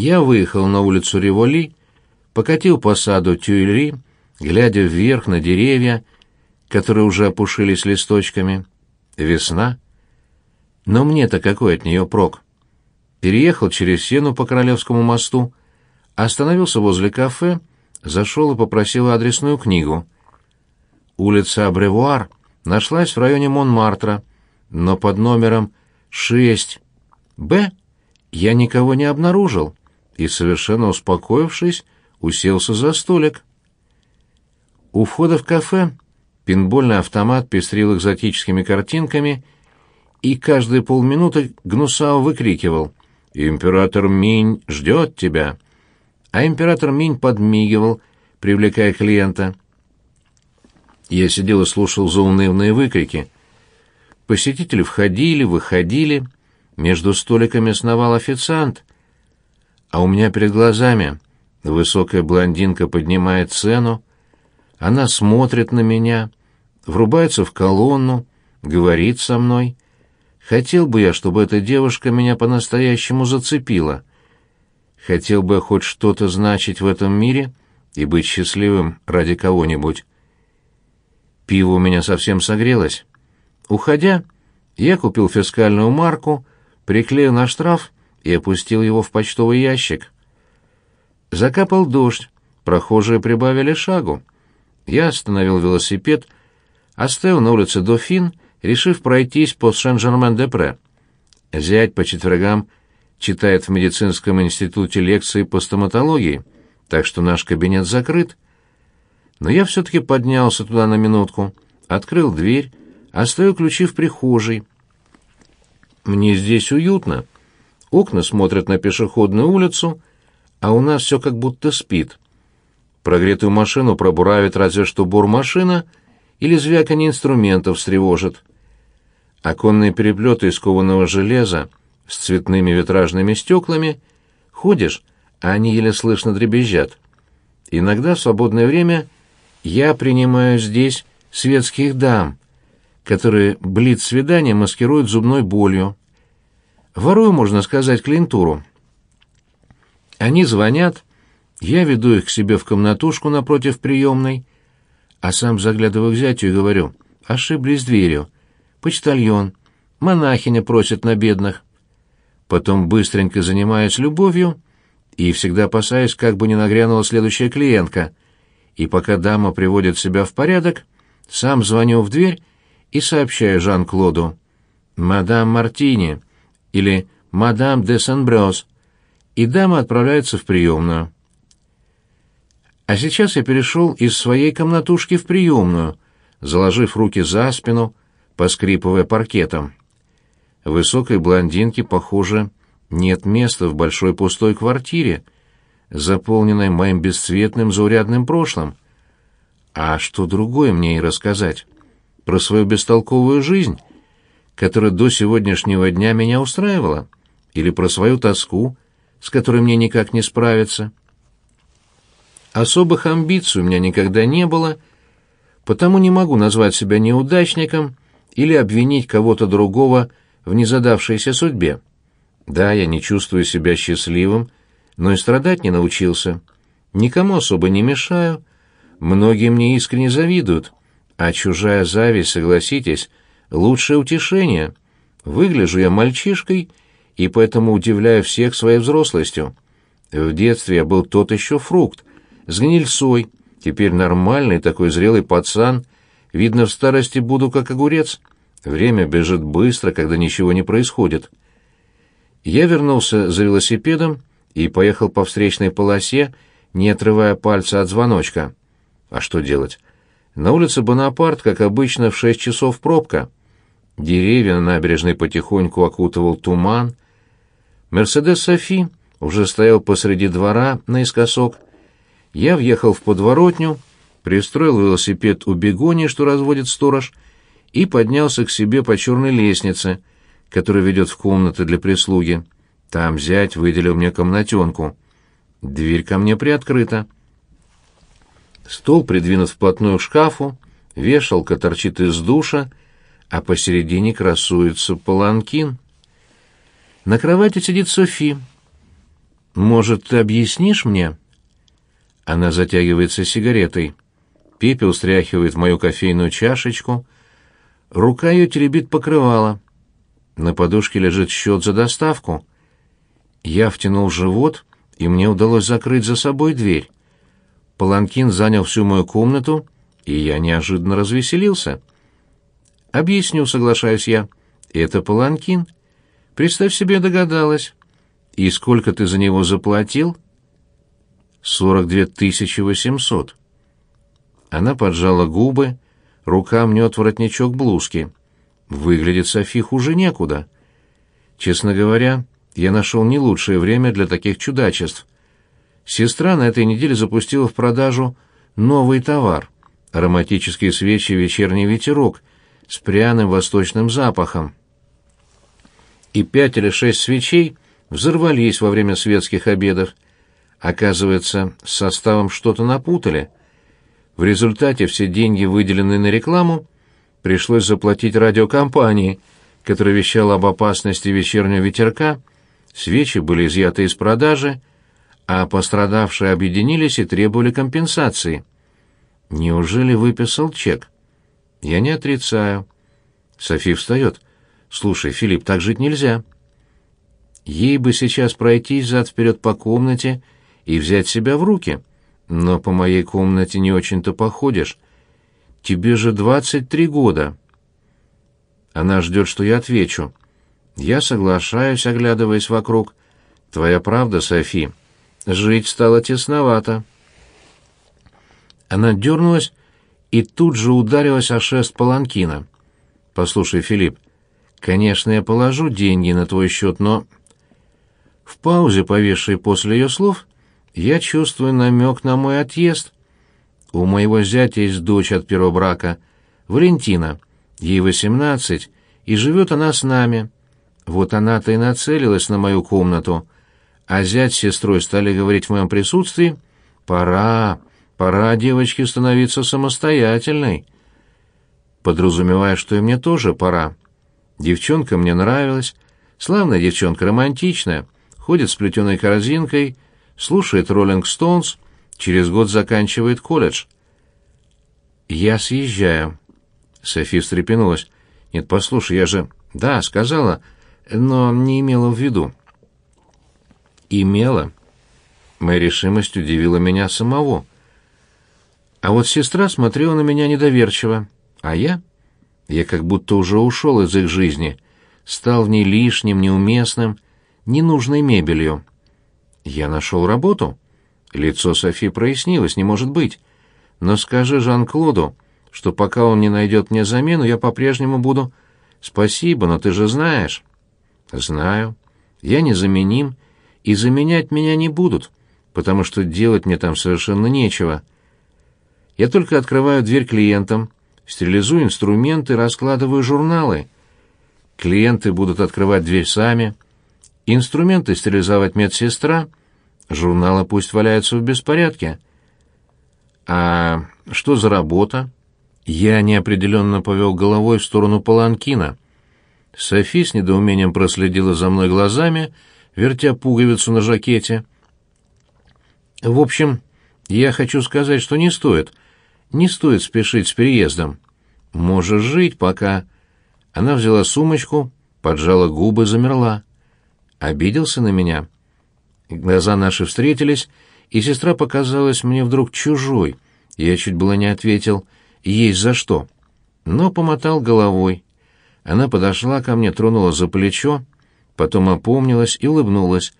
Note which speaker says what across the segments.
Speaker 1: Я выехал на улицу Револи, покатил по саду Тюильри, глядя вверх на деревья, которые уже опушились листочками. Весна. Но мне-то какой от нее прок? Переехал через Сену по Королевскому мосту, остановился возле кафе, зашел и попросил адресную книгу. Улица Абревуар нашлась в районе Монмартра, но под номером 6Б я никого не обнаружил и, совершенно успокоившись, уселся за столик. У входа в кафе пинбольный автомат пестрил экзотическими картинками, и каждые полминуты Гнусау выкрикивал «Император Минь ждет тебя!» А император Минь подмигивал, привлекая клиента. Я сидел и слушал заунывные выкрики. Посетители входили, выходили, между столиками сновал официант, а у меня перед глазами высокая блондинка поднимает цену, она смотрит на меня, врубается в колонну, говорит со мной. Хотел бы я, чтобы эта девушка меня по-настоящему зацепила. Хотел бы хоть что-то значить в этом мире и быть счастливым ради кого-нибудь. Пиво у меня совсем согрелось. Уходя, я купил фискальную марку — приклеил на штраф и опустил его в почтовый ящик. Закапал дождь, прохожие прибавили шагу. Я остановил велосипед, оставил на улице Дофин, решив пройтись по Сен-Жермен-де-Пре. Зять по четвергам читает в медицинском институте лекции по стоматологии, так что наш кабинет закрыт. Но я все-таки поднялся туда на минутку, открыл дверь, оставил ключи в прихожей, мне здесь уютно. Окна смотрят на пешеходную улицу, а у нас все как будто спит. Прогретую машину пробуравит разве что бур-машина или звяканье инструментов встревожит. Оконные переплеты из кованого железа с цветными витражными стеклами ходишь, а они еле слышно дребезжат. Иногда в свободное время я принимаю здесь светских дам, которые блиц-свидание маскируют зубной болью. Ворую, можно сказать, клиентуру. Они звонят, я веду их к себе в комнатушку напротив приемной, а сам заглядываю к зятю и говорю, ошиблись дверью. Почтальон, монахиня просит на бедных. Потом быстренько занимаюсь любовью и всегда опасаюсь, как бы не нагрянула следующая клиентка. И пока дама приводит себя в порядок, сам звоню в дверь и сообщаю Жан-Клоду. «Мадам Мартини» или «Мадам де Сен-Брёс», и дама отправляется в приемную. А сейчас я перешел из своей комнатушки в приемную, заложив руки за спину, поскрипывая паркетом. Высокой блондинке, похоже, нет места в большой пустой квартире, заполненной моим бесцветным заурядным прошлым. А что другое мне и рассказать? про свою бестолковую жизнь, которая до сегодняшнего дня меня устраивала, или про свою тоску, с которой мне никак не справиться. Особых амбиций у меня никогда не было, потому не могу назвать себя неудачником или обвинить кого-то другого в незадавшейся судьбе. Да, я не чувствую себя счастливым, но и страдать не научился. Никому особо не мешаю, многие мне искренне завидуют, а чужая зависть, согласитесь, лучшее утешение. Выгляжу я мальчишкой и поэтому удивляю всех своей взрослостью. В детстве я был тот еще фрукт, с гнильцой, теперь нормальный такой зрелый пацан. Видно, в старости буду как огурец. Время бежит быстро, когда ничего не происходит. Я вернулся за велосипедом и поехал по встречной полосе, не отрывая пальца от звоночка. А что делать? На улице Бонапарт, как обычно, в шесть часов пробка. Деревья на набережной потихоньку окутывал туман. Мерседес Софи уже стоял посреди двора наискосок. Я въехал в подворотню, пристроил велосипед у бегони, что разводит сторож, и поднялся к себе по черной лестнице, которая ведет в комнаты для прислуги. Там зять выделил мне комнатенку. Дверь ко мне приоткрыта. Стол придвинут вплотную к шкафу, вешалка торчит из душа, а посередине красуется паланкин. На кровати сидит Софи. Может, ты объяснишь мне?» Она затягивается сигаретой. Пепел стряхивает в мою кофейную чашечку. Рука ее теребит покрывало. На подушке лежит счет за доставку. Я втянул живот, и мне удалось закрыть за собой дверь. Паланкин занял всю мою комнату, и я неожиданно развеселился. «Объясню», — соглашаюсь я. «Это Паланкин. Представь себе, догадалась. И сколько ты за него заплатил?» «Сорок две тысячи восемьсот». Она поджала губы, рука мнет воротничок блузки. Выглядит Софи хуже некуда. Честно говоря, я нашел не лучшее время для таких чудачеств. Сестра на этой неделе запустила в продажу новый товар — ароматические свечи «Вечерний ветерок» с пряным восточным запахом. И пять или шесть свечей взорвались во время светских обедов. Оказывается, с составом что-то напутали. В результате все деньги, выделенные на рекламу, пришлось заплатить радиокомпании, которая вещала об опасности вечернего ветерка, свечи были изъяты из продажи, а пострадавшие объединились и требовали компенсации. Неужели выписал чек? Я не отрицаю. Софи встает. Слушай, Филипп, так жить нельзя. Ей бы сейчас пройтись зад-вперед по комнате и взять себя в руки. Но по моей комнате не очень-то походишь. Тебе же двадцать три года. Она ждет, что я отвечу. Я соглашаюсь, оглядываясь вокруг. Твоя правда, Софи. Жить стало тесновато. Она дернулась и тут же ударилась о шест паланкина. «Послушай, Филипп, конечно, я положу деньги на твой счет, но...» В паузе, повисшей после ее слов, я чувствую намек на мой отъезд. У моего зятя есть дочь от первого брака, Валентина. Ей восемнадцать, и живет она с нами. Вот она-то и нацелилась на мою комнату. А зять с сестрой стали говорить в моем присутствии, «Пора, пора девочке становиться самостоятельной». Подразумевая, что и мне тоже пора. Девчонка мне нравилась, славная девчонка, романтичная, ходит с плетеной корзинкой, слушает «Роллинг Стоунс», через год заканчивает колледж. «Я съезжаю». Софи встрепенулась. «Нет, послушай, я же...» «Да, сказала, но не имела в виду». «Имела». Моя решимость удивила меня самого. А вот сестра смотрела на меня недоверчиво. А я? Я как будто уже ушел из их жизни, стал в ней лишним, неуместным, ненужной мебелью. Я нашел работу. Лицо Софи прояснилось, не может быть. Но скажи Жан-Клоду, что пока он не найдет мне замену, я по-прежнему буду... Спасибо, но ты же знаешь. Знаю. Я незаменим, и заменять меня не будут, потому что делать мне там совершенно нечего. Я только открываю дверь клиентам, стерилизую инструменты, раскладываю журналы. Клиенты будут открывать дверь сами. Инструменты стерилизовать медсестра, журналы пусть валяются в беспорядке. А что за работа? Я неопределенно повел головой в сторону Паланкина. Софи с недоумением проследила за мной глазами, вертя пуговицу на жакете. В общем, я хочу сказать, что не стоит — не стоит спешить с переездом. Можешь жить пока. Она взяла сумочку, поджала губы, замерла. Обиделся на меня. Глаза наши встретились, и сестра показалась мне вдруг чужой. Я чуть было не ответил «Есть за что», но помотал головой. Она подошла ко мне, тронула за плечо, потом опомнилась и улыбнулась,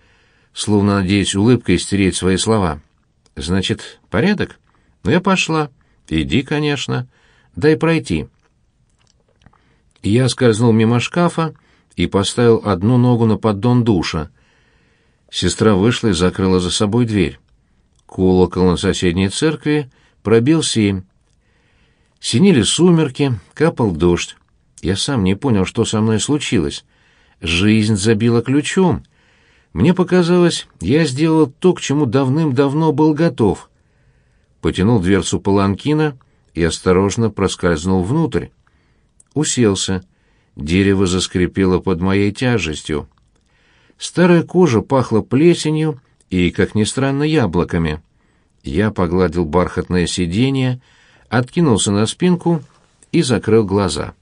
Speaker 1: словно надеясь улыбкой стереть свои слова. «Значит, порядок? Ну, я пошла». «Иди, конечно. Дай пройти». Я скользнул мимо шкафа и поставил одну ногу на поддон душа. Сестра вышла и закрыла за собой дверь. Колокол на соседней церкви пробил семь. Синили сумерки, капал дождь. Я сам не понял, что со мной случилось. Жизнь забила ключом. Мне показалось, я сделал то, к чему давным-давно был готов потянул дверцу паланкина и осторожно проскользнул внутрь. Уселся. Дерево заскрипело под моей тяжестью. Старая кожа пахла плесенью и, как ни странно, яблоками. Я погладил бархатное сиденье, откинулся на спинку и закрыл глаза.